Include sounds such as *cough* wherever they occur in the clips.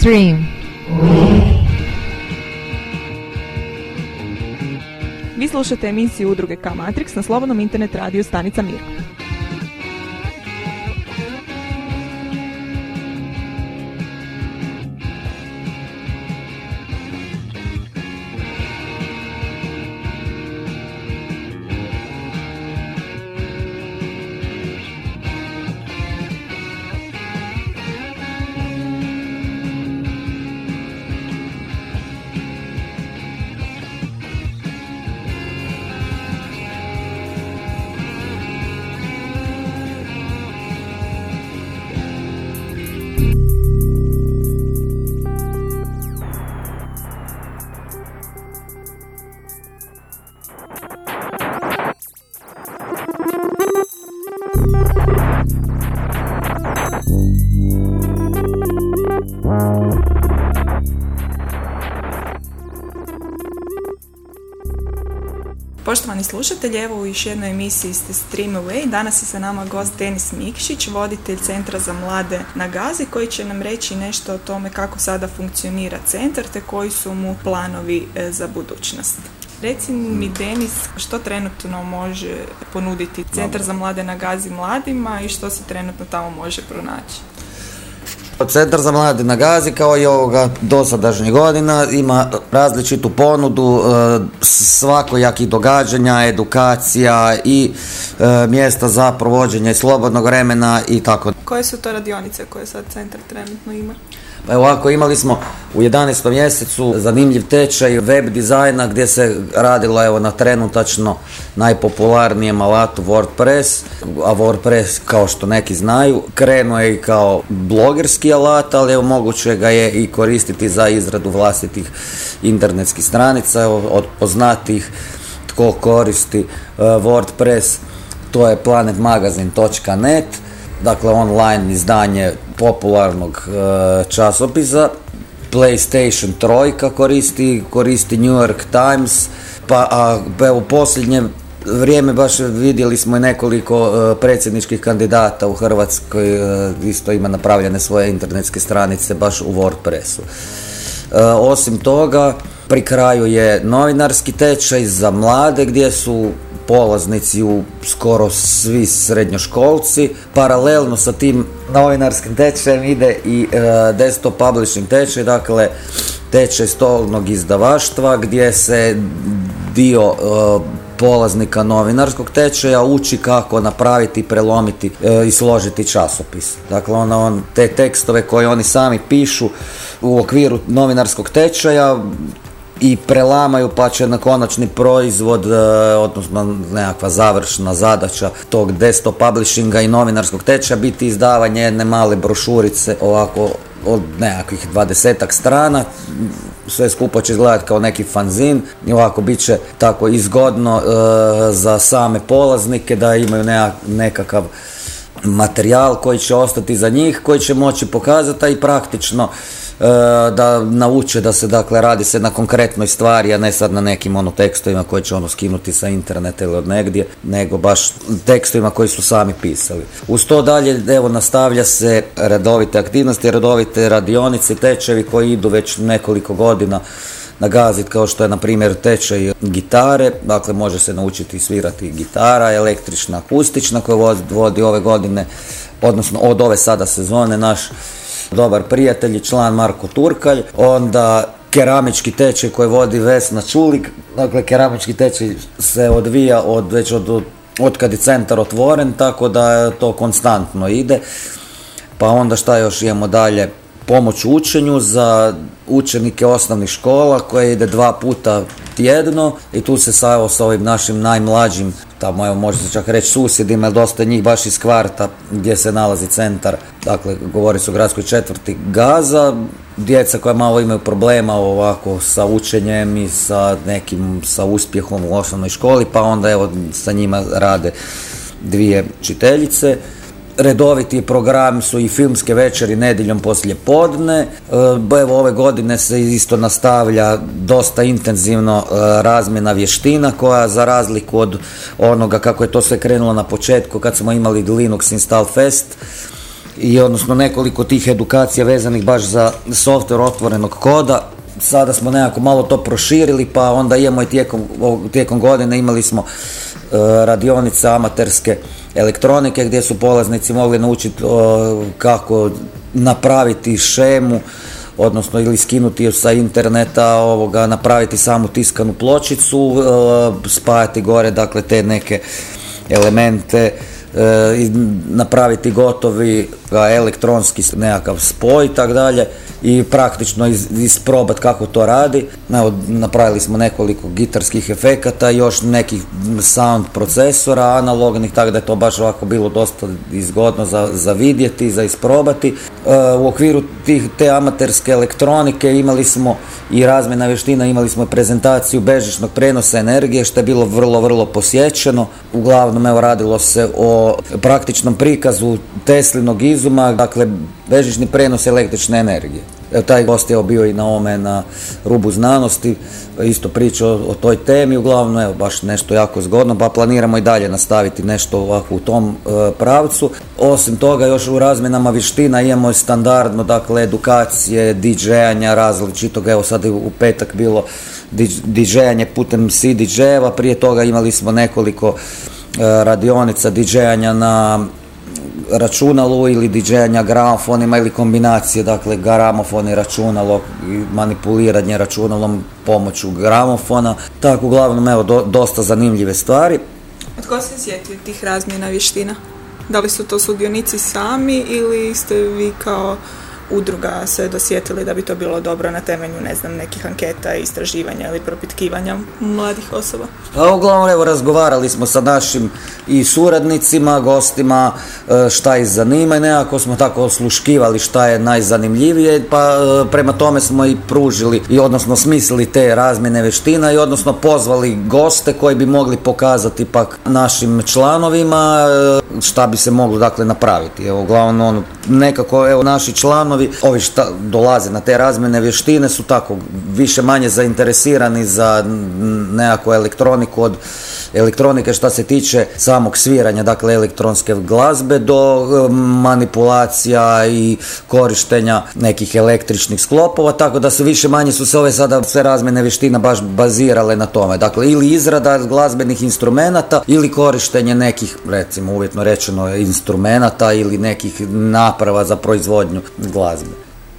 Stream. Vi slušate emisiju udruge K-Matrix na slobodnom internet radiju Stanica Mir. Slušatelji, evo u još jednoj emisiji ste Stream Away. Danas je sa nama gost Denis Mikšić, voditelj Centra za mlade na Gazi, koji će nam reći nešto o tome kako sada funkcionira centar, te koji su mu planovi e, za budućnost. Reci mi, Denis, što trenutno može ponuditi Centar za mlade na Gazi mladima i što se trenutno tamo može pronaći? Centar za mlade na Gazi kao i ovoga dosadašnjih godina ima različitu ponudu e, svakojakih događanja, edukacija i e, mjesta za provođenje slobodnog vremena i tako. Koje su to radionice koje sad centar trenutno ima? Pa evo ovako, imali smo u 11. mjesecu zanimljiv tečaj web dizajna gdje se radilo evo na trenutačno najpopularnijem alatu WordPress, a WordPress kao što neki znaju krenuo je i kao blogerski alat, ali evo moguće ga je i koristiti za izradu vlastitih internetskih stranica, evo, od poznatih tko koristi uh, WordPress, to je planetmagazin.net, dakle online izdanje popularnog e, časopisa. PlayStation trojka koristi, koristi New York Times, pa a, u posljednje vrijeme baš vidjeli smo i nekoliko e, predsjedničkih kandidata u Hrvatskoj, e, isto ima napravljene svoje internetske stranice baš u WordPressu. Osim toga, pri kraju je novinarski tečaj za mlade gdje su polaznici u skoro svi srednjoškolci. Paralelno sa tim novinarskim tečajem ide i e, desktop publishing tečaj, dakle tečaj stolnog izdavaštva gdje se dio e, polaznika novinarskog tečaja uči kako napraviti, prelomiti e, i složiti časopis. Dakle, on, on, te tekstove koje oni sami pišu u okviru novinarskog tečaja i prelamaju pa će na konačni proizvod, e, odnosno nekakva završna zadaća tog desktop publishinga i novinarskog tečaja biti izdavanje jedne male brošurice ovako od nekakvih dvadesetak strana. Sve skupo će izgledati kao neki fanzin i ovako bit će tako izgodno e, za same polaznike da imaju nekakav materijal koji će ostati za njih, koji će moći pokazati, i praktično da nauče da se dakle radi se na konkretnoj stvari, a ne sad na nekim ono tekstovima koje će ono skinuti sa interneta ili od negdje, nego baš tekstovima koji su sami pisali. Uz to dalje evo nastavlja se redovite aktivnosti, redovite radionice, tečevi koji idu već nekoliko godina nagazit kao što je na primjer tečaj gitare, dakle može se naučiti svirati gitara, električna, akustična koja vodi ove godine, odnosno od ove sada sezone naš dobar prijatelj i član Marko Turkalj, onda keramički tečaj koji vodi Vesna Čulik, dakle keramički tečaj se odvija od, već od, od kad je centar otvoren, tako da to konstantno ide. Pa onda šta još imamo dalje? Pomoć učenju za učenike osnovnih škola koje ide dva puta tjedno i tu se sa, sa ovim našim najmlađim tamo evo može čak reći susjedima, dosta njih baš iz kvarta gdje se nalazi centar, dakle govori se o gradskoj četvrti Gaza, djeca koja malo imaju problema ovako sa učenjem i sa nekim, sa uspjehom u osnovnoj školi, pa onda evo sa njima rade dvije čiteljice redoviti program su i filmske večeri nedjeljom poslije podne. E, evo ove godine se isto nastavlja dosta intenzivno e, razmjena vještina koja za razliku od onoga kako je to sve krenulo na početku kad smo imali Linux Install Fest i odnosno nekoliko tih edukacija vezanih baš za software otvorenog koda. Sada smo nekako malo to proširili pa onda imamo i tijekom, tijekom godine imali smo e, radionice amaterske elektronike gdje su polaznici mogli naučiti kako napraviti šemu odnosno ili skinuti sa interneta, ovoga, napraviti samu tiskanu pločicu, e, spajati gore dakle te neke elemente E, napraviti gotovi elektronski nekakav spoj i tako dalje i praktično isprobati kako to radi. Evo, napravili smo nekoliko gitarskih efekata, još nekih sound procesora analognih, tako da je to baš ovako bilo dosta izgodno za, za vidjeti, za isprobati. E, u okviru tih, te amaterske elektronike imali smo i razmjena vještina, imali smo prezentaciju bežičnog prenosa energije, što je bilo vrlo, vrlo posjećeno. Uglavnom, evo, radilo se o praktičnom prikazu Teslinog izuma, dakle, bežični prenos električne energije. Evo, taj gost je bio i na ome na rubu znanosti, isto priča o, toj temi, uglavnom evo baš nešto jako zgodno, pa planiramo i dalje nastaviti nešto ovako u tom e, pravcu. Osim toga još u razmjenama vještina imamo standardno, dakle edukacije, DJ-anja različitog, evo sad u petak bilo DJ-anje putem CDJ-eva, prije toga imali smo nekoliko e, radionica DJ-anja na računalu ili diđenja gramofonima ili kombinacije, dakle gramofon i računalo i manipuliranje računalom pomoću gramofona. Tako uglavnom evo dosta zanimljive stvari. Od ko se sjetio tih razmjena vještina? Da li su to sudionici sami ili ste vi kao udruga se dosjetili da bi to bilo dobro na temelju, ne znam, nekih anketa, istraživanja ili propitkivanja mladih osoba? A uglavnom, evo, razgovarali smo sa našim i suradnicima, gostima, e, šta ih zanima i nekako smo tako osluškivali šta je najzanimljivije, pa e, prema tome smo i pružili i odnosno smislili te razmjene veština i odnosno pozvali goste koji bi mogli pokazati pak našim članovima e, šta bi se moglo dakle napraviti. Evo, uglavnom, ono, nekako, evo, naši članovi ovi šta dolaze na te razmjene vještine su tako više manje zainteresirani za nekakvu elektroniku od elektronike što se tiče samog sviranja, dakle elektronske glazbe do e, manipulacija i korištenja nekih električnih sklopova, tako da se više manje su se ove sada sve razmjene vještina baš bazirale na tome. Dakle, ili izrada glazbenih instrumenata ili korištenje nekih, recimo uvjetno rečeno, instrumenata ili nekih naprava za proizvodnju glazbe.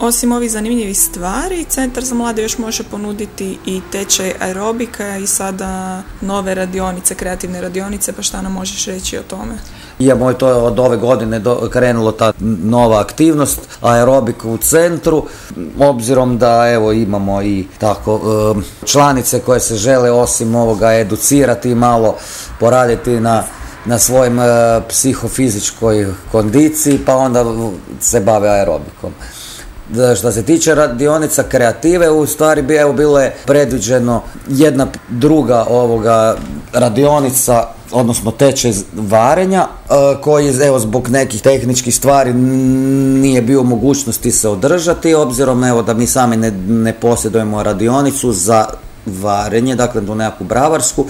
Osim ovih zanimljivih stvari, Centar za mlade još može ponuditi i tečaj aerobika i sada nove radionice, kreativne radionice, pa šta nam možeš reći o tome? Imamo je to od ove godine do, krenulo ta nova aktivnost, aerobik u centru, obzirom da evo imamo i tako članice koje se žele osim ovoga educirati malo, poraditi na na svojim psihofizičkoj kondiciji, pa onda se bave aerobikom. Što se tiče radionica kreative, u stvari bi evo bilo je predviđeno jedna druga ovoga radionica odnosno teče varenja e, koji evo zbog nekih tehničkih stvari nije bio mogućnosti se održati obzirom evo da mi sami ne, ne posjedujemo radionicu za varenje, dakle do nekakvu bravarsku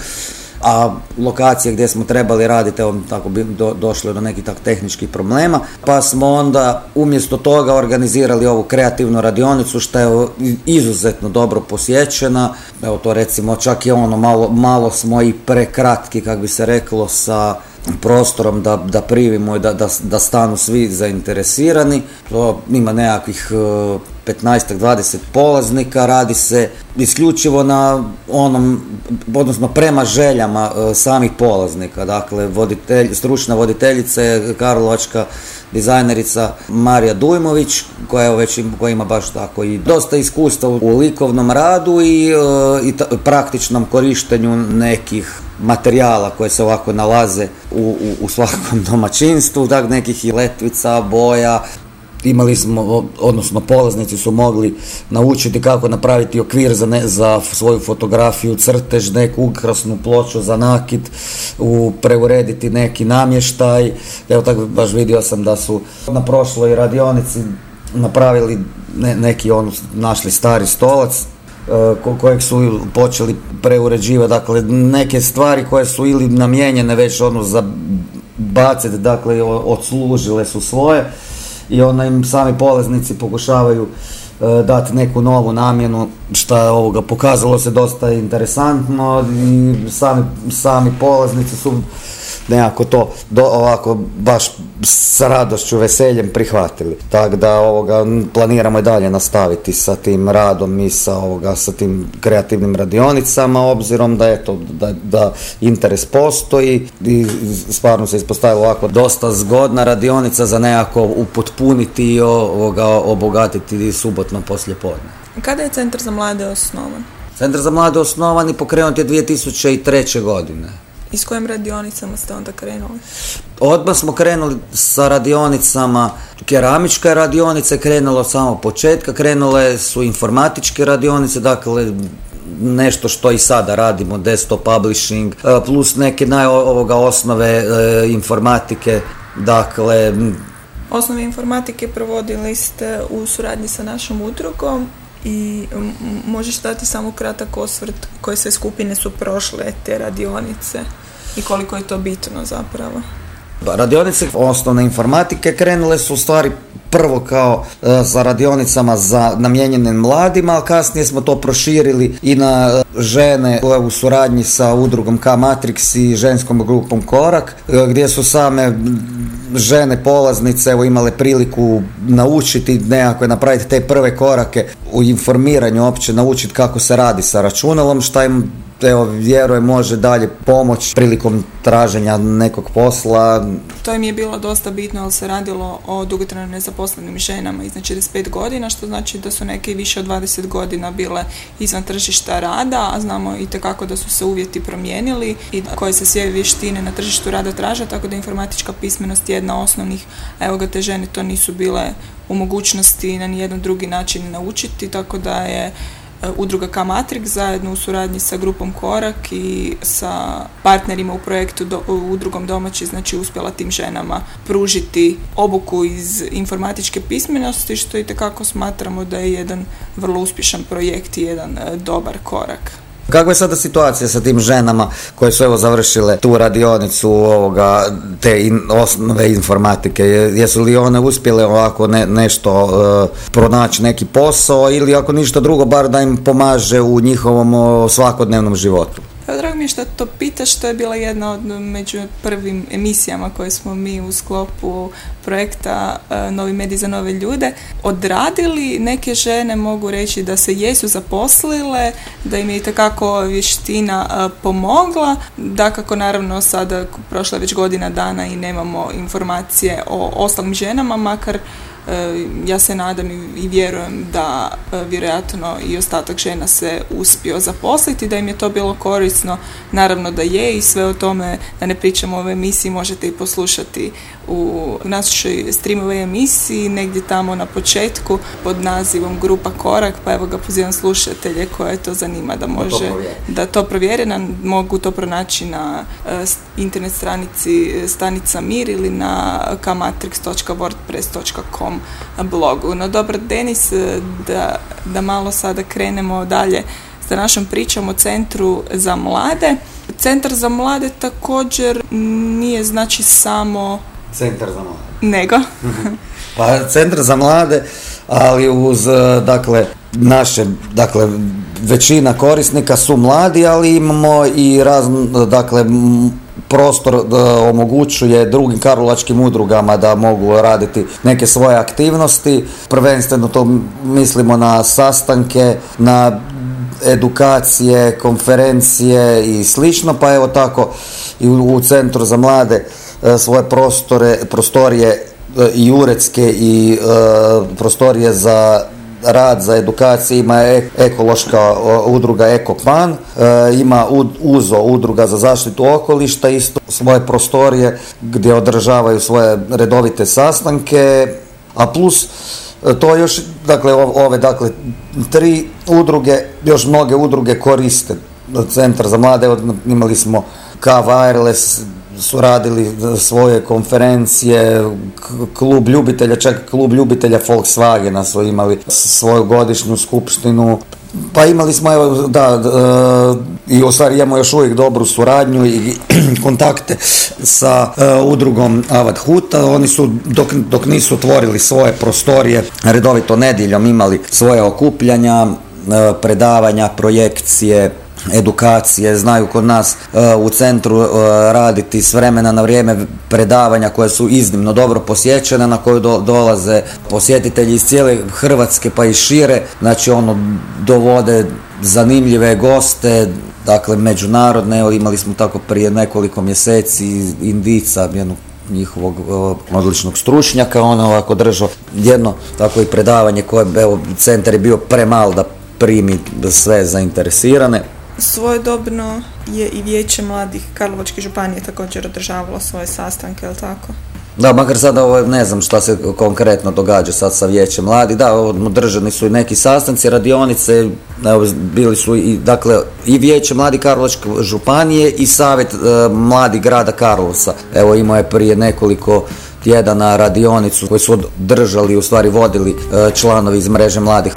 a lokacije gdje smo trebali raditi, evo tako bi do, došlo do nekih tak tehničkih problema, pa smo onda umjesto toga organizirali ovu kreativnu radionicu što je izuzetno dobro posjećena, evo to recimo čak i ono malo, malo smo i prekratki, kak bi se reklo, sa prostorom da, da privimo i da, da, da stanu svi zainteresirani. To ima nekakvih 15-20 e, polaznika, radi se isključivo na onom, odnosno prema željama e, samih polaznika. Dakle, voditelj, stručna voditeljica je Karlovačka dizajnerica Marija Dujmović, koja, je već, koja ima baš tako i dosta iskustva u likovnom radu i, e, i praktičnom korištenju nekih materijala koje se ovako nalaze u, u, u svakom *laughs* domaćinstvu, dakle nekih i letvica, boja, imali smo, odnosno polaznici su mogli naučiti kako napraviti okvir za, ne, za svoju fotografiju, crtež, neku ukrasnu ploču za nakit, u, preurediti neki namještaj. Evo tako baš vidio sam da su na prošloj radionici napravili neki on, našli stari stolac, e, kojeg su počeli preuređivati, dakle neke stvari koje su ili namijenjene već ono za baciti, dakle odslužile su svoje i onda im sami polaznici pokušavaju e, dati neku novu namjenu što je ovoga pokazalo se dosta interesantno i sami, sami polaznici su nekako to do, ovako baš sa radošću, veseljem prihvatili. Tako da ovoga, planiramo i dalje nastaviti sa tim radom i sa, ovoga, sa tim kreativnim radionicama, obzirom da, eto, da, da interes postoji i stvarno se ispostavilo ovako dosta zgodna radionica za nekako upotpuniti i ovoga, obogatiti subotno poslje podne. Kada je Centar za mlade osnovan? Centar za mlade osnovan i pokrenut je 2003. godine. I s kojim radionicama ste onda krenuli? Odmah smo krenuli sa radionicama, keramička radionica je krenula od samog početka, krenule su informatičke radionice, dakle nešto što i sada radimo, desktop publishing, e, plus neke naj ovoga osnove e, informatike, dakle... Osnove informatike provodili ste u suradnji sa našom udrugom i možeš dati samo kratak osvrt koje sve skupine su prošle te radionice i koliko je to bitno zapravo? Radionice osnovne informatike krenule su u stvari prvo kao e, radionicama za namijenjene mladima, a kasnije smo to proširili i na e, žene u suradnji sa udrugom K-Matrix i ženskom grupom Korak, e, gdje su same žene polaznice evo imale priliku naučiti nekako napraviti te prve korake u informiranju opće naučiti kako se radi sa računalom šta im evo, vjerujem može dalje pomoć prilikom traženja nekog posla. To im je bilo dosta bitno, ali se radilo o dugotrajno nezaposlenim ženama iznad 45 godina, što znači da su neke više od 20 godina bile izvan tržišta rada, a znamo i tekako da su se uvjeti promijenili i koje se sve vještine na tržištu rada traže, tako da informatička pismenost je jedna osnovnih, evo ga te žene to nisu bile u mogućnosti na nijedan drugi način naučiti, tako da je udruga K-Matrix zajedno u suradnji sa grupom Korak i sa partnerima u projektu do, udrugom domaći znači uspjela tim ženama pružiti obuku iz informatičke pismenosti što i smatramo da je jedan vrlo uspješan projekt i jedan e, dobar korak. Kakva je sada situacija sa tim ženama koje su evo završile tu radionicu ovoga, te in, osnove informatike? Jesu li one uspjele ovako ne, nešto uh, pronaći neki posao ili ako ništa drugo bar da im pomaže u njihovom svakodnevnom životu? Pa drago mi je što to pitaš, to je bila jedna od među prvim emisijama koje smo mi u sklopu projekta e, Novi mediji za nove ljude odradili. Neke žene mogu reći da se jesu zaposlile, da im je itekako vještina e, pomogla. Dakako, naravno, sada prošla već godina dana i nemamo informacije o ostalim ženama, makar ja se nadam i vjerujem da e, vjerojatno i ostatak žena se uspio zaposliti, da im je to bilo korisno, naravno da je i sve o tome, da ne pričamo o ovoj emisiji, možete i poslušati u našoj streamovoj emisiji, negdje tamo na početku pod nazivom Grupa Korak, pa evo ga pozivam slušatelje koje to zanima da može da to provjeri, mogu to pronaći na e, internet stranici stanica Mir ili na kamatrix.wordpress.com blogu. No dobro, Denis, e, da, da malo sada krenemo dalje sa našom pričom o Centru za mlade. Centar za mlade također nije znači samo... Centar za mlade. Nego. *laughs* pa Centar za mlade, ali uz, e, dakle, naše, dakle, većina korisnika su mladi, ali imamo i razno, dakle, prostor da omogućuje drugim karlovačkim udrugama da mogu raditi neke svoje aktivnosti. Prvenstveno to mislimo na sastanke, na edukacije, konferencije i slično, pa evo tako i u, Centru za mlade svoje prostore, prostorije e, i uredske i e, prostorije za rad za edukaciju. Ima e, ekološka udruga Ekopan, e, ima UZO udruga za zaštitu okolišta, isto svoje prostorije gdje održavaju svoje redovite sastanke, a plus e, to još, dakle, ove, dakle, tri udruge, još mnoge udruge koriste Centar za mlade, imali smo K Wireless, su radili svoje konferencije, klub ljubitelja, čak klub ljubitelja Volkswagena su imali svoju godišnju skupštinu, Pa imali smo, evo, da, i u stvari imamo još uvijek dobru suradnju i *clears throat* kontakte sa udrugom Avad Huta. Oni su, dok, dok nisu otvorili svoje prostorije, redovito nedjeljom imali svoje okupljanja, predavanja, projekcije, edukacije, znaju kod nas e, u centru e, raditi s vremena na vrijeme predavanja koje su iznimno dobro posjećene, na koje dolaze posjetitelji iz cijele Hrvatske pa i šire, znači ono dovode zanimljive goste, dakle međunarodne, imali smo tako prije nekoliko mjeseci Indica, jednu njihovog e, odličnog stručnjaka, on ovako držao jedno tako i predavanje koje, evo, centar je bio premal da primi sve zainteresirane. Svojedobno je i vijeće mladih Karlovačke županije također održavalo svoje sastanke, jel tako? Da, makar sada ovo, ne znam šta se konkretno događa sad sa vijećem mladi, da, održani su i neki sastanci, radionice, evo, bili su i, dakle, i vijeće mladi Karlovačke županije i savjet e, mladi grada Karlovca. Evo, imao je prije nekoliko tjedana radionicu koju su držali, u stvari vodili e, članovi iz mreže mladih.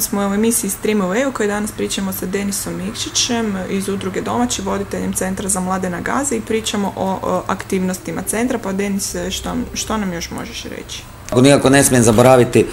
Ponovno smo u emisiji Stream Away u kojoj danas pričamo sa Denisom Mikšićem iz udruge Domaći, voditeljem Centra za mlade na Gazi i pričamo o, aktivnostima centra. Pa Denis, što, što nam još možeš reći? Nikako ne smijem zaboraviti e,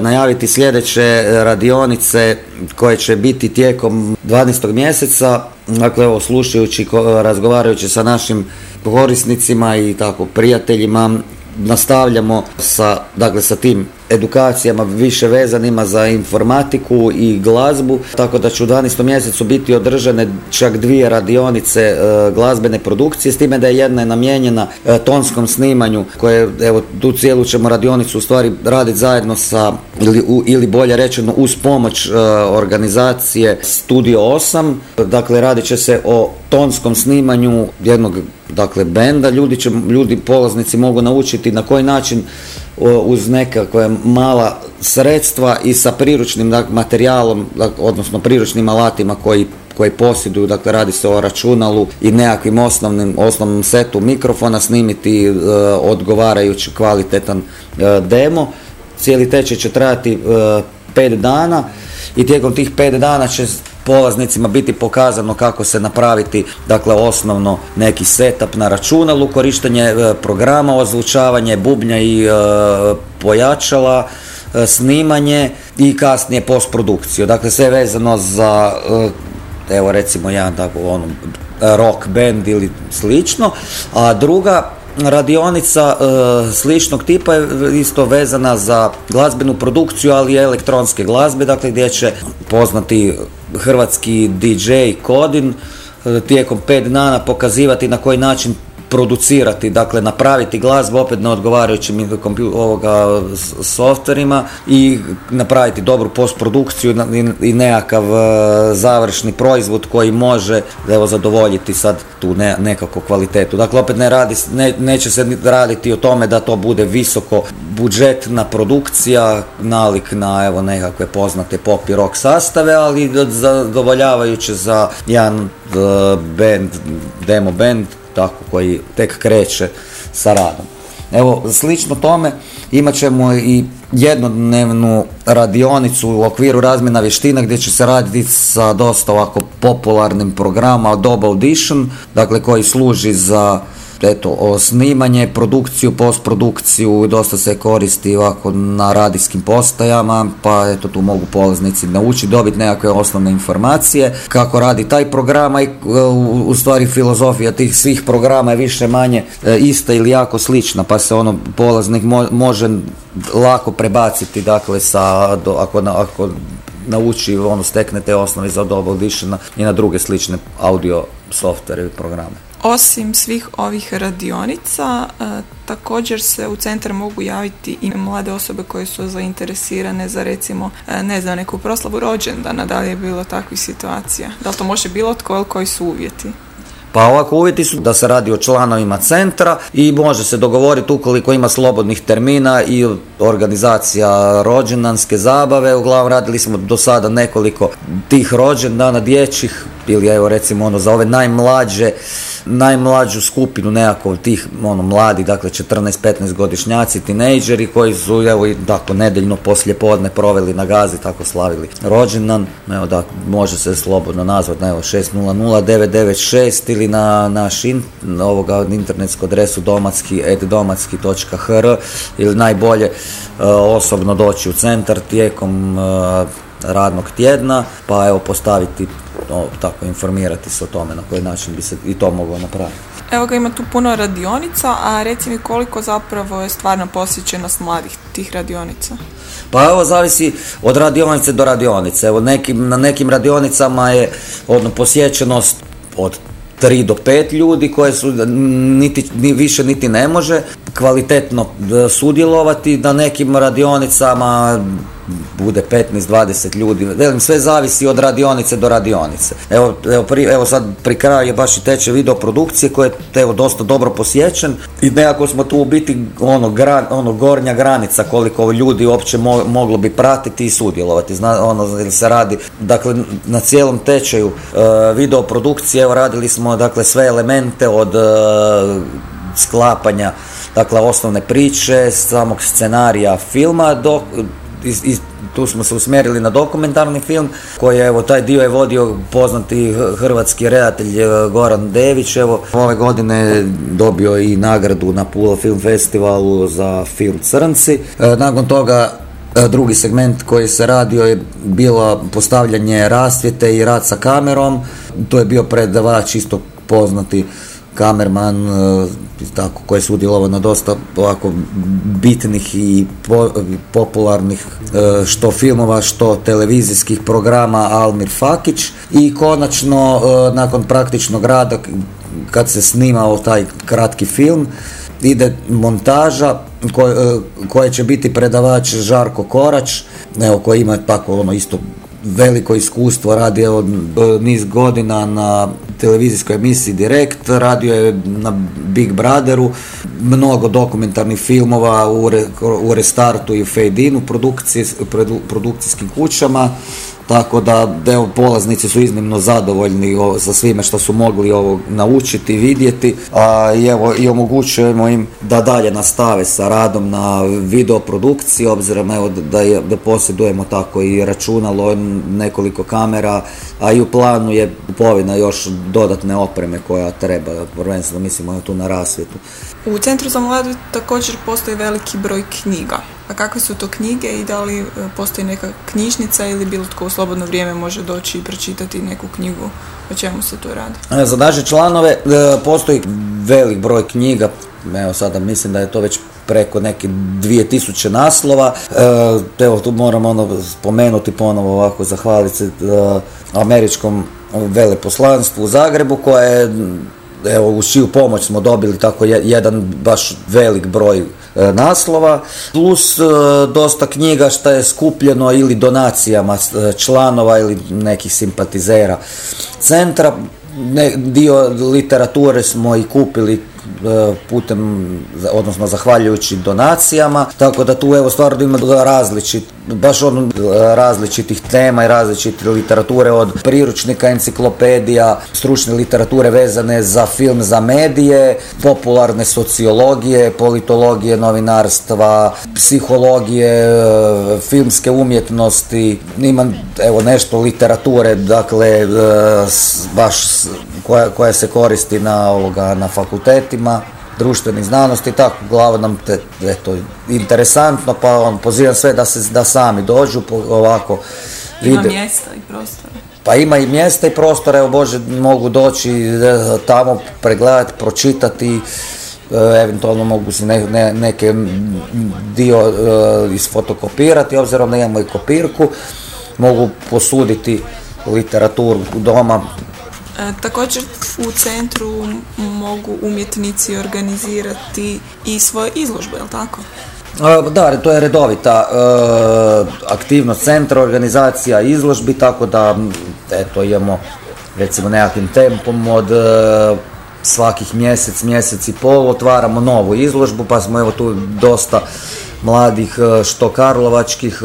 najaviti sljedeće radionice koje će biti tijekom 12. mjeseca. Dakle, evo, slušajući, razgovarajući sa našim korisnicima i tako prijateljima, nastavljamo sa, dakle, sa tim edukacijama više vezanima za informatiku i glazbu, tako da će u 12. mjesecu biti održane čak dvije radionice e, glazbene produkcije, s time da je jedna je namijenjena e, tonskom snimanju, koje, evo, tu cijelu ćemo radionicu u stvari raditi zajedno sa, ili, ili bolje rečeno uz pomoć e, organizacije Studio 8, dakle radit će se o tonskom snimanju jednog dakle benda, ljudi, će, ljudi polaznici mogu naučiti na koji način uz nekakve mala sredstva i sa priručnim materijalom, odnosno priručnim alatima koji koji posjeduju, dakle radi se o računalu i nekakvim osnovnim, osnovnom setu mikrofona snimiti e, odgovarajući kvalitetan e, demo. Cijeli tečaj će trajati e, dana i tijekom tih pet dana će polaznicima biti pokazano kako se napraviti dakle osnovno neki setup na računalu, korištenje e, programa, ozvučavanje bubnja i e, pojačala, e, snimanje i kasnije postprodukciju. Dakle sve vezano za evo recimo jedan tako ono rock band ili slično, a druga radionica e, sličnog tipa je isto vezana za glazbenu produkciju, ali i elektronske glazbe, dakle gdje će poznati hrvatski DJ Kodin e, tijekom pet dana pokazivati na koji način producirati, dakle napraviti glazbu opet na odgovarajućim ovoga softverima i napraviti dobru postprodukciju i nekakav e, završni proizvod koji može evo zadovoljiti sad tu ne, nekakvu kvalitetu. Dakle opet ne radi, ne, neće se raditi o tome da to bude visoko budžetna produkcija, nalik na evo nekakve poznate pop i rock sastave, ali zadovoljavajuće za jedan e, band, demo band tako koji tek kreće sa radom. Evo, slično tome imat ćemo i jednodnevnu radionicu u okviru razmjena vještina gdje će se raditi sa dosta ovako popularnim programama Adobe Audition, dakle koji služi za eto, o snimanje, produkciju, postprodukciju, dosta se koristi ovako na radijskim postajama, pa eto tu mogu polaznici naučiti, dobiti nekakve osnovne informacije, kako radi taj program, i u stvari filozofija tih svih programa je više manje e, ista ili jako slična, pa se ono polaznik može lako prebaciti, dakle, sa, ako, ako nauči, ono, stekne te osnovi za Adobe Auditiona i na druge slične audio softvere i programe. Osim svih ovih radionica, e, također se u centar mogu javiti i mlade osobe koje su zainteresirane za recimo, e, ne znam, neku proslavu rođendana, da li je bilo takvih situacija? Da li to može bilo tko ili koji su uvjeti? Pa ovako uvjeti su da se radi o članovima centra i može se dogovoriti ukoliko ima slobodnih termina i organizacija rođendanske zabave. Uglavnom radili smo do sada nekoliko tih rođendana dječjih ili evo recimo ono za ove najmlađe najmlađu skupinu nekako tih ono mladi, dakle 14-15 godišnjaci, tinejdžeri koji su evo dakle nedeljno poslije podne proveli na gazi, tako slavili rođendan, evo da može se slobodno nazvati na evo 600 ili na naš in, ovoga internetsku adresu domatski domatski.hr ili najbolje e, osobno doći u centar tijekom e, radnog tjedna, pa evo postaviti no, tako informirati se o tome na koji način bi se i to moglo napraviti. Evo ga ima tu puno radionica, a reci mi koliko zapravo je stvarna posjećenost mladih tih radionica? Pa evo zavisi od radionice do radionice. Evo nekim, na nekim radionicama je odno posjećenost od 3 do 5 ljudi koje su niti, ni više niti ne može kvalitetno e, sudjelovati na nekim radionicama bude 15-20 ljudi. Velim, sve zavisi od radionice do radionice. Evo, evo, pri, evo sad pri kraju je baš i teče video produkcije koje je evo, dosta dobro posjećen i nekako smo tu u biti ono, gran, ono gornja granica koliko ljudi uopće mo, moglo bi pratiti i sudjelovati. Zna, ono, se radi, dakle, na cijelom tečaju uh, video produkcije, evo radili smo dakle sve elemente od uh, sklapanja dakle osnovne priče, samog scenarija filma do i, tu smo se usmjerili na dokumentarni film koji je, evo, taj dio je vodio poznati hrvatski redatelj e, Goran Dević, evo, ove godine dobio i nagradu na Pula Film Festivalu za film Crnci. E, nakon toga e, Drugi segment koji se radio je bilo postavljanje rasvjete i rad sa kamerom. To je bio predavač isto poznati kamerman e, tako, koji je sudjelovao na dosta ovako bitnih i popularnih e, što filmova, što televizijskih programa Almir Fakić. I konačno e, nakon praktičnog rada kad se snimao taj kratki film ide montaža koje će biti predavač Žarko Korać evo, koji ima tako ono isto veliko iskustvo, radi od niz godina na televizijskoj emisiji Direkt, radio je na Big Brotheru, mnogo dokumentarnih filmova u, u Restartu i Fade In u produkcijskim kućama, tako da evo, polaznici su iznimno zadovoljni sa svime što su mogli ovo naučiti, vidjeti, a i evo i omogućujemo im da dalje nastave sa radom na videoprodukciji, obzirom evo da, je, da posjedujemo tako i računalo, nekoliko kamera, a i u planu je kupovina još dodatne opreme koja treba, prvenstveno mislimo tu na rasvjetu. U Centru za mladu također postoji veliki broj knjiga. A kakve su to knjige i da li e, postoji neka knjižnica ili bilo tko u slobodno vrijeme može doći i pročitati neku knjigu o čemu se tu radi? E, za naše članove e, postoji velik broj knjiga, evo sada mislim da je to već preko neke 2000 naslova. evo tu moram ono spomenuti ponovo ovako zahvaliti američkom veleposlanstvu u Zagrebu koje je evo u čiju pomoć smo dobili tako jedan baš velik broj naslova, plus e, dosta knjiga što je skupljeno ili donacijama e, članova ili nekih simpatizera centra. dio literature smo i kupili E, putem, odnosno zahvaljujući donacijama, tako da tu evo stvarno ima različit, baš ono različitih tema i različite literature od priručnika, enciklopedija, stručne literature vezane za film, za medije, popularne sociologije, politologije, novinarstva, psihologije, e, filmske umjetnosti, ima evo nešto literature, dakle e, baš koja, koja se koristi na, ovoga, na fakultetima društvenih znanosti tako nam te, eto, interesantno pa on pozivam sve da se da sami dođu ovako ima mjesta i prostora. Pa ima i mjesta i prostora evo Bože mogu doći e, tamo pregledati pročitati e, eventualno mogu se ne, ne, neke dio uh, isfotokopirati obzirom da imamo i kopirku mogu posuditi literaturu doma E, također u centru mogu umjetnici organizirati i svoje izložbe, je li tako? E, da, to je redovita e, aktivnost centra, organizacija izložbi, tako da eto, imamo recimo nekakvim tempom od svakih mjesec, mjesec i pol otvaramo novu izložbu, pa smo evo tu dosta mladih, što karlovačkih,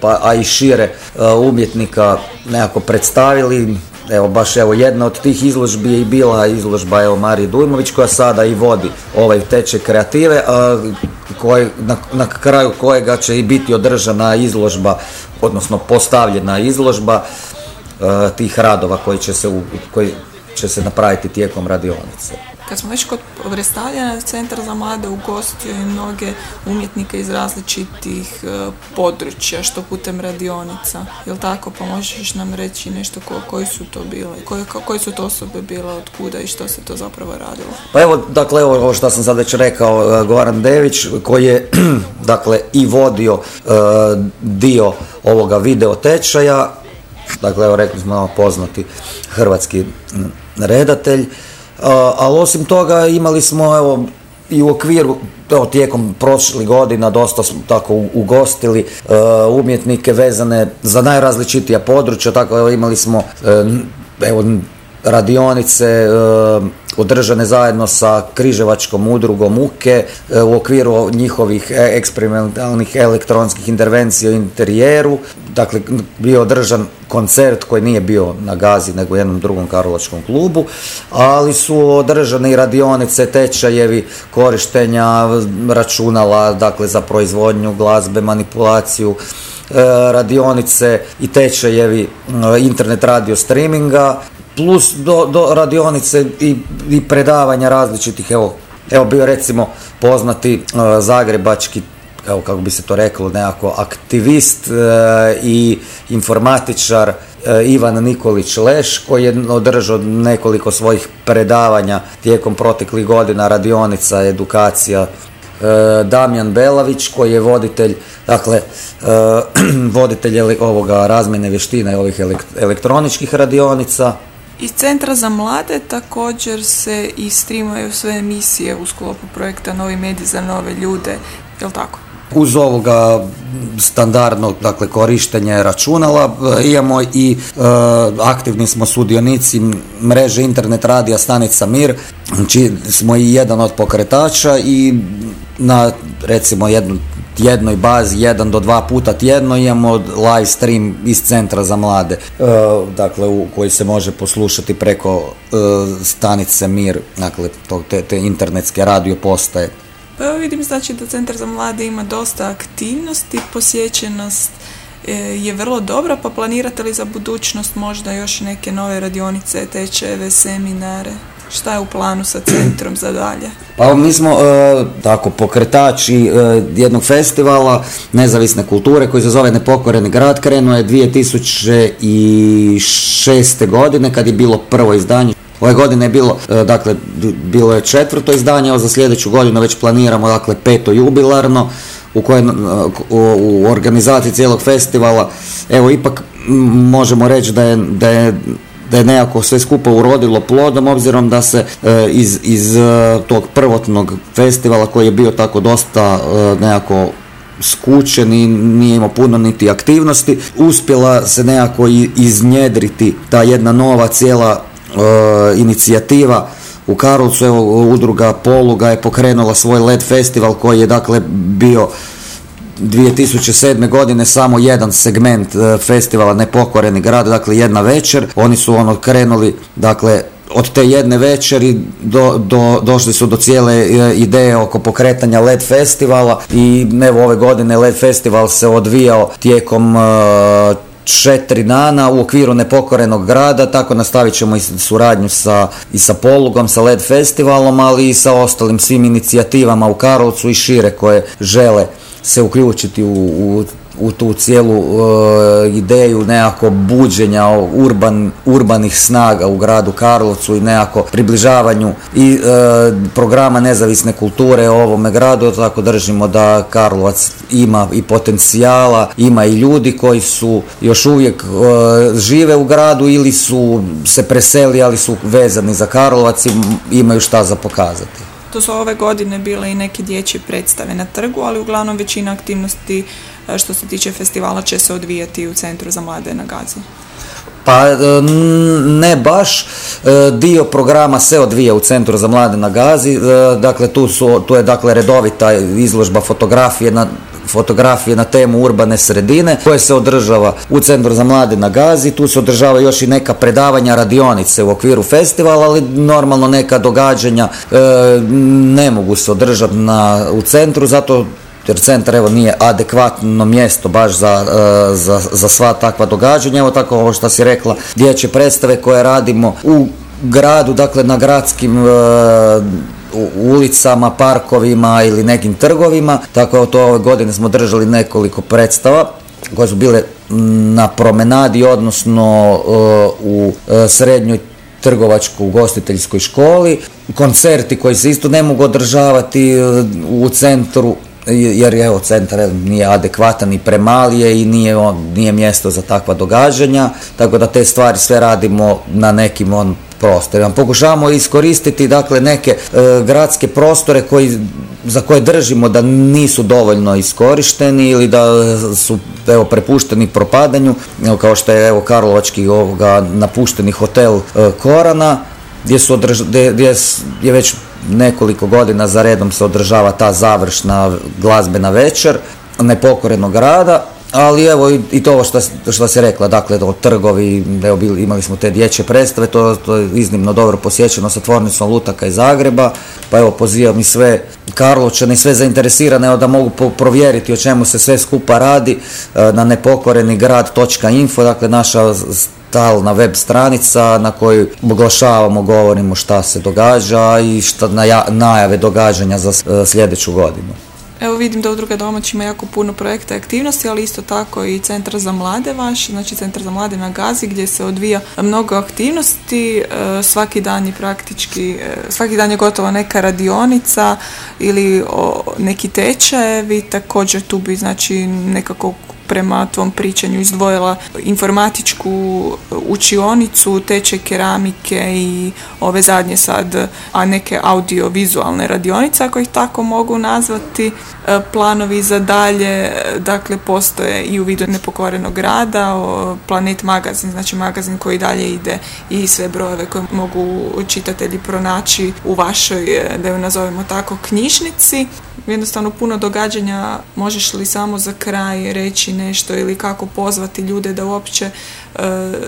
pa, a i šire umjetnika nekako predstavili, Evo baš evo jedna od tih izložbi je i bila izložba evo Marije Dujmović koja sada i vodi ovaj tečaj kreative a, koj, na, na kraju kojega će i biti održana izložba odnosno postavljena izložba tih radova koji će se, koji će se napraviti tijekom radionice. Kad smo već kod predstavljanja Centar za mlade ugostio i mnoge umjetnike iz različitih e, područja, što putem radionica. Jel tako? Pa možeš nam reći nešto ko, koji su to bile, koje, koji su to osobe bile, od kuda i što se to zapravo radilo? Pa evo, dakle, ovo što sam sad već rekao, e, Goran Dević, koji je, *clears throat* dakle, i vodio e, dio ovoga video tečaja, dakle, evo rekli smo poznati hrvatski redatelj, ali osim toga imali smo evo i u okviru to tijekom prošlih godina dosta smo tako ugostili e, umjetnike vezane za najrazličitija područja, tako imali smo evo radionice održane zajedno sa križevačkom udrugom Uke e, u okviru njihovih e, eksperimentalnih elektronskih intervencija u interijeru. Dakle, bio održan koncert koji nije bio na Gazi nego u jednom drugom karlovačkom klubu, ali su održane i radionice, tečajevi korištenja računala, dakle za proizvodnju glazbe, manipulaciju, e, radionice i tečajevi internet radio streaminga plus do, do radionice i, i predavanja različitih, evo, evo bio recimo poznati uh, zagrebački evo kako bi se to reklo, nekako aktivist uh, i informatičar uh, Ivan Nikolić Leš koji je održao nekoliko svojih predavanja tijekom proteklih godina, radionica, edukacija, Damjan Belavić koji je voditelj, dakle, *clears throat* voditelj ovoga razmjene vještina i ovih elektroničkih radionica, iz Centra za mlade također se i streamaju sve emisije u sklopu projekta Novi mediji za nove ljude, jel tako? Uz ovoga standardnog dakle, korištenje računala e, imamo i e, aktivni smo sudionici mreže internet radija stanica Mir, znači smo i jedan od pokretača i na recimo jednu tjednoj bazi, jedan do dva puta tjedno imamo live stream iz Centra za mlade, e, dakle u koji se može poslušati preko e, stanice Mir, dakle te, te internetske radio postaje. Pa evo vidim znači da Centar za mlade ima dosta aktivnosti, posjećenost e, je vrlo dobra, pa planirate li za budućnost možda još neke nove radionice, tečajeve, seminare? Šta je u planu sa centrom za dalje? Pa mi smo e, tako pokretači e, jednog festivala nezavisne kulture koji se zove Nepokoreni grad. Krenuo je 2006. godine kad je bilo prvo izdanje. Ove godine je bilo, e, dakle, bilo je četvrto izdanje, evo za sljedeću godinu već planiramo, dakle, peto jubilarno, u kojem, u organizaciji cijelog festivala, evo, ipak možemo reći da je, da je da je nekako sve skupo urodilo plodom obzirom da se e, iz, iz e, tog prvotnog festivala koji je bio tako dosta e, nekako skučen i nije imao puno niti aktivnosti, uspjela se nekako iznjedriti ta jedna nova cijela inicijativa u Karlovcu, evo udruga Poluga je pokrenula svoj LED festival koji je dakle bio 2007. godine samo jedan segment e, festivala Nepokoreni grad, dakle jedna večer. Oni su ono krenuli, dakle, od te jedne večeri do, do, došli su do cijele e, ideje oko pokretanja LED festivala i evo ove godine LED festival se odvijao tijekom e, četiri dana u okviru nepokorenog grada, tako nastavit ćemo i suradnju sa, i sa Polugom, sa LED festivalom, ali i sa ostalim svim inicijativama u Karlovcu i šire koje žele se uključiti u, u, u tu cijelu e, ideju nekako buđenja urban, urbanih snaga u gradu Karlovcu i nekako približavanju i e, programa nezavisne kulture ovome gradu, tako držimo da Karlovac ima i potencijala, ima i ljudi koji su još uvijek e, žive u gradu ili su se preseli, ali su vezani za Karlovac i imaju šta za pokazati. To su ove godine bile i neke dječje predstave na trgu, ali uglavnom većina aktivnosti e, što se tiče festivala će se odvijati u Centru za mlade na Gazi. Pa e, ne baš, e, dio programa se odvija u Centru za mlade na Gazi, dakle tu, su, tu je dakle redovita izložba fotografije na fotografije na temu urbane sredine koje se održava u Centru za mlade na Gazi. Tu se održava još i neka predavanja radionice u okviru festivala, ali normalno neka događanja e, ne mogu se održati na, u centru, zato jer centar evo nije adekvatno mjesto baš za, e, za, za sva takva događanja. Evo tako ovo što si rekla, dječje predstave koje radimo u gradu, dakle na gradskim e, u ulicama, parkovima ili nekim trgovima. Tako to ove godine smo držali nekoliko predstava koje su bile na promenadi, odnosno e, u e, srednjoj trgovačko ugostiteljskoj školi, koncerti koji se isto ne mogu održavati e, u centru jer evo centar nije adekvatan i premali je i nije, on, nije mjesto za takva događanja, tako da te stvari sve radimo na nekim on prostorima. Pokušavamo iskoristiti dakle neke e, gradske prostore koji za koje držimo da nisu dovoljno iskorišteni ili da su evo prepušteni propadanju, evo, kao što je evo Karlovački ovoga napušteni hotel e, Korana gdje, su održ, gdje je već nekoliko godina za redom se održava ta završna glazbena večer nepokorenog grada ali evo i, to što, se rekla, dakle o trgovi, evo bili, imali smo te dječje predstave, to, to je iznimno dobro posjećeno sa tvornicom Lutaka iz Zagreba, pa evo pozivam i sve Karlovčane i sve zainteresirane da mogu provjeriti o čemu se sve skupa radi e, na nepokoreni grad.info, dakle naša stalna web stranica na kojoj oglašavamo, govorimo šta se događa i šta najave događanja za e, sljedeću godinu. Evo vidim da Udruga Domać ima jako puno projekta i aktivnosti, ali isto tako i Centar za mlade vaš, znači Centar za mlade na Gazi gdje se odvija mnogo aktivnosti, e, svaki dan je praktički, e, svaki dan je gotovo neka radionica ili neki tečajevi, također tu bi znači nekako prema tvom pričanju izdvojila informatičku učionicu, teče keramike i ove zadnje sad, a neke audio-vizualne radionice, ako ih tako mogu nazvati. E, planovi za dalje, dakle, postoje i u vidu nepokorenog rada, Planet magazin, znači magazin koji dalje ide i sve brojeve koje mogu čitatelji pronaći u vašoj, da ju nazovemo tako, knjižnici jednostavno puno događanja, možeš li samo za kraj reći nešto ili kako pozvati ljude da uopće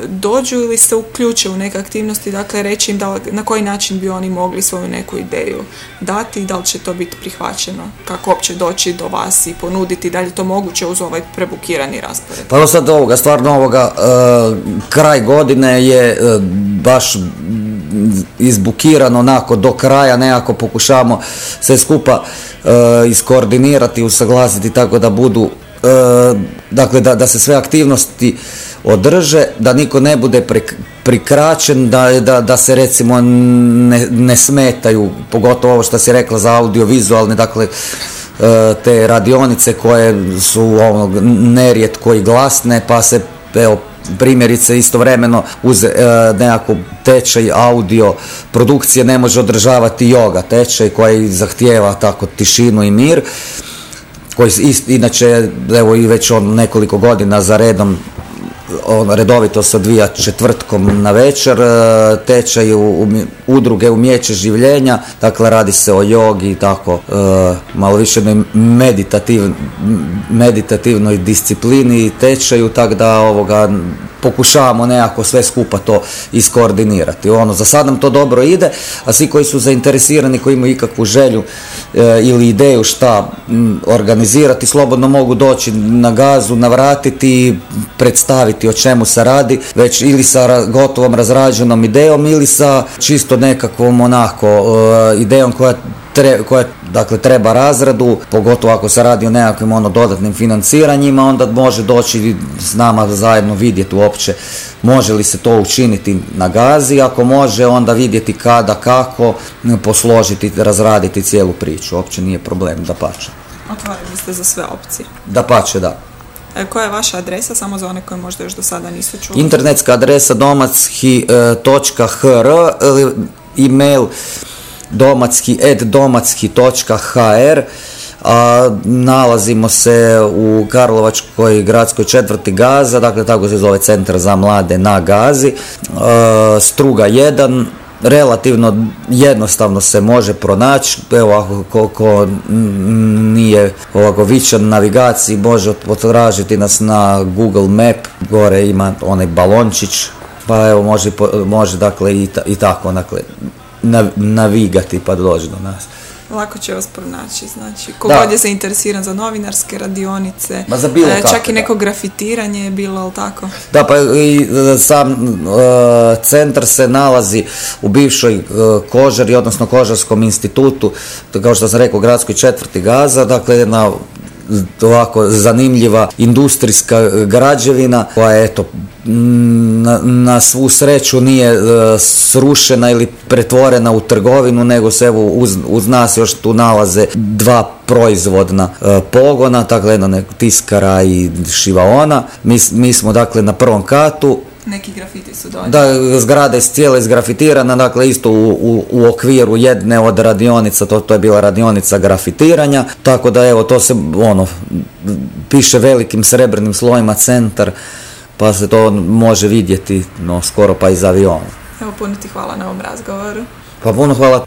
dođu ili se uključe u neke aktivnosti, dakle reći im da, na koji način bi oni mogli svoju neku ideju dati i da li će to biti prihvaćeno, kako uopće doći do vas i ponuditi, da li je to moguće uz ovaj prebukirani raspored. Pa sad ovoga, stvarno ovoga, e, kraj godine je e, baš izbukirano onako do kraja, nekako pokušavamo sve skupa E, iskoordinirati, usaglasiti tako da budu, dakle da, da se sve aktivnosti održe, da niko ne bude prikraćen, da, da, da se recimo ne, ne smetaju, pogotovo ovo što si rekla za audiovizualne, dakle e, te radionice koje su onog nerijetko i glasne, pa se evo primjerice istovremeno uz e, nekakvu tečaj audio produkcije ne može održavati yoga tečaj koji zahtijeva tako tišinu i mir koji inače evo i već on nekoliko godina za redom on redovito se odvija četvrtkom na večer, e, tečaj u, udruge umjeće življenja, dakle radi se o jogi i tako e, malo više meditativ, meditativnoj disciplini i tečaju, tako da ovoga pokušavamo nekako sve skupa to iskoordinirati. Ono, za sad nam to dobro ide, a svi koji su zainteresirani, koji imaju ikakvu želju e, ili ideju šta organizirati, slobodno mogu doći na gazu, navratiti, predstaviti o čemu se radi, već ili sa gotovom razrađenom idejom ili sa čisto nekakvom onako e, idejom koja koja dakle treba razradu, pogotovo ako se radi o nekakvim ono dodatnim financiranjima, onda može doći s nama zajedno vidjeti uopće može li se to učiniti na gazi, ako može onda vidjeti kada, kako posložiti, razraditi cijelu priču, uopće nije problem, da pače. Otvorili ste za sve opcije. Da pače, da. E, koja je vaša adresa, samo za one koje možda još do sada nisu čuli? Internetska adresa domatski.hr ili e-mail domatski, domatski.hr a nalazimo se u Karlovačkoj gradskoj četvrti Gaza, dakle tako se zove centar za mlade na Gazi, struga 1, relativno jednostavno se može pronaći, evo ako koliko nije ovako vičan navigaciji može potražiti nas na Google Map, gore ima onaj balončić, pa evo može, može dakle i, i tako dakle, navigati pa doći do nas. Lako će vas pronaći, znači, kogod je zainteresiran za novinarske radionice, Ma za bilo e, čak i neko grafitiranje je bilo, ali tako? Da, pa i e, sam e, centar se nalazi u bivšoj kožari, odnosno kožarskom institutu, kao što sam rekao, gradskoj četvrti Gaza, dakle jedna ovako zanimljiva industrijska građevina koja je eto na, na svu sreću nije e, srušena ili pretvorena u trgovinu nego se evo uz, uz nas još tu nalaze dva proizvodna e, pogona, dakle jedna tiskara i šivaona. Mi, mi smo dakle na prvom katu Neki grafiti su dođe. Da, zgrada je cijela izgrafitirana, dakle isto u, u, u, okviru jedne od radionica, to, to je bila radionica grafitiranja, tako da evo to se ono, piše velikim srebrnim slojima centar, pa se to može vidjeti no, skoro pa iz aviona. Evo puno ti hvala na ovom razgovoru. Pa puno hvala